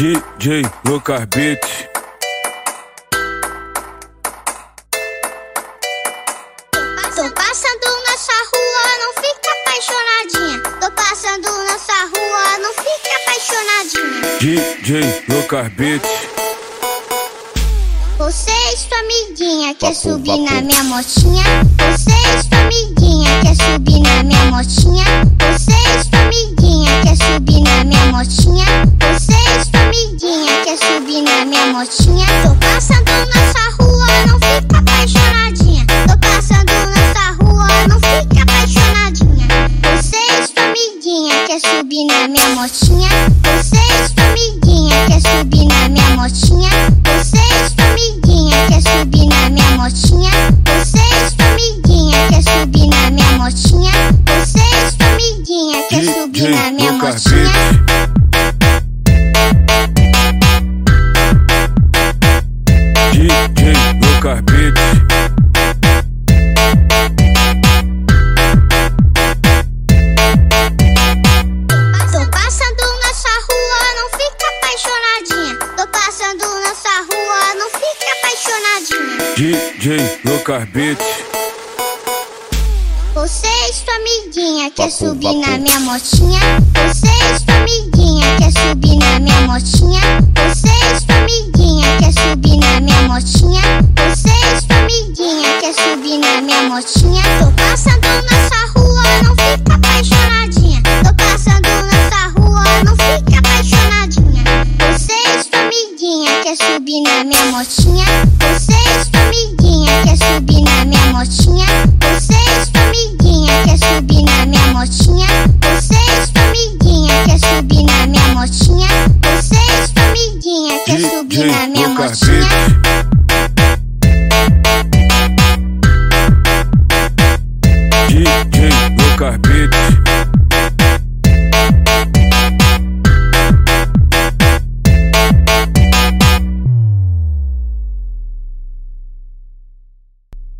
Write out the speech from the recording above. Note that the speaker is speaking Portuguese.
DJ Lucas Beat. Tô passando nessa rua, não fica apaixonadinha. Tô passando nessa rua, não fica apaixonadinha. DJ Lucas Beat. Você e sua amiguinha quer subir na minha motinha? Você e sua amiguinha quer subir na minha motinha? Você subir na minha motinha? Tô passando nessa rua, não fica apaixonadinha. Tô passando nessa rua, não fica apaixonadinha. Você e sua amiguinha quer subir na minha motinha? Você e sua amiguinha quer subir na minha motinha? Você e sua amiguinha quer subir na minha motinha? Você e sua amiguinha quer subir na minha motinha? Você e sua amiguinha quer subir na minha motinha? Fica apaixonadinha. DJ Lucas Beat. Você e sua amiguinha quer subir na minha motinha? Você e sua amiguinha quer subir na minha motinha? Você e sua amiguinha quer subir na minha motinha? Minha motinha? Tô passando nessa rua, não fica apaixonadinha. Tô passando nessa rua, não fica apaixonadinha. Você e sua amiguinha quer subir na minha motinha? Você bitch.